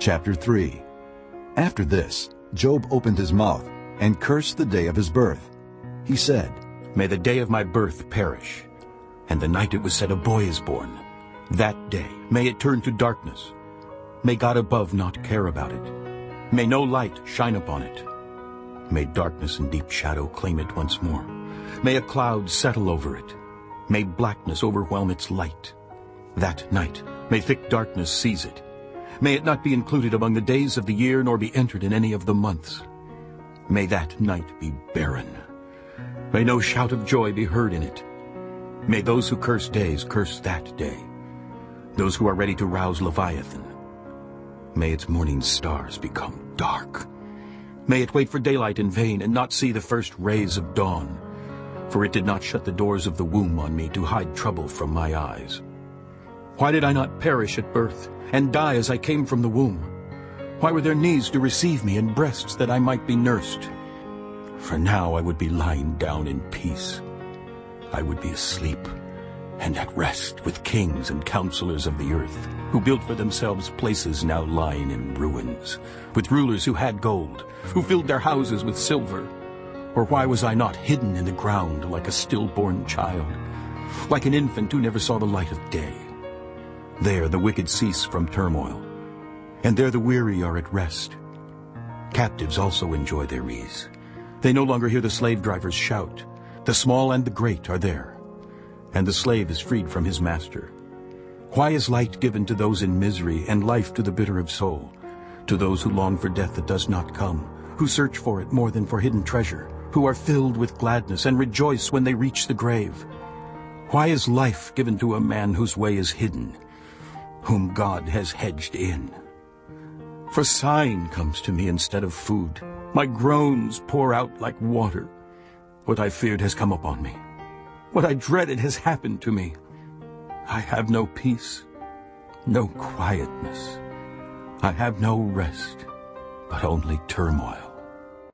Chapter 3 After this, Job opened his mouth and cursed the day of his birth. He said, May the day of my birth perish, and the night it was said a boy is born. That day may it turn to darkness. May God above not care about it. May no light shine upon it. May darkness and deep shadow claim it once more. May a cloud settle over it. May blackness overwhelm its light. That night may thick darkness seize it. May it not be included among the days of the year, nor be entered in any of the months. May that night be barren. May no shout of joy be heard in it. May those who curse days curse that day. Those who are ready to rouse Leviathan. May its morning stars become dark. May it wait for daylight in vain and not see the first rays of dawn. For it did not shut the doors of the womb on me to hide trouble from my eyes. Why did I not perish at birth and die as I came from the womb? Why were there knees to receive me and breasts that I might be nursed? For now I would be lying down in peace. I would be asleep and at rest with kings and counselors of the earth, who built for themselves places now lying in ruins, with rulers who had gold, who filled their houses with silver. Or why was I not hidden in the ground like a stillborn child, like an infant who never saw the light of day? There the wicked cease from turmoil, and there the weary are at rest. Captives also enjoy their ease. They no longer hear the slave drivers shout. The small and the great are there, and the slave is freed from his master. Why is light given to those in misery and life to the bitter of soul, to those who long for death that does not come, who search for it more than for hidden treasure, who are filled with gladness and rejoice when they reach the grave? Why is life given to a man whose way is hidden, whom God has hedged in. For sighing comes to me instead of food. My groans pour out like water. What I feared has come upon me. What I dreaded has happened to me. I have no peace, no quietness. I have no rest, but only turmoil.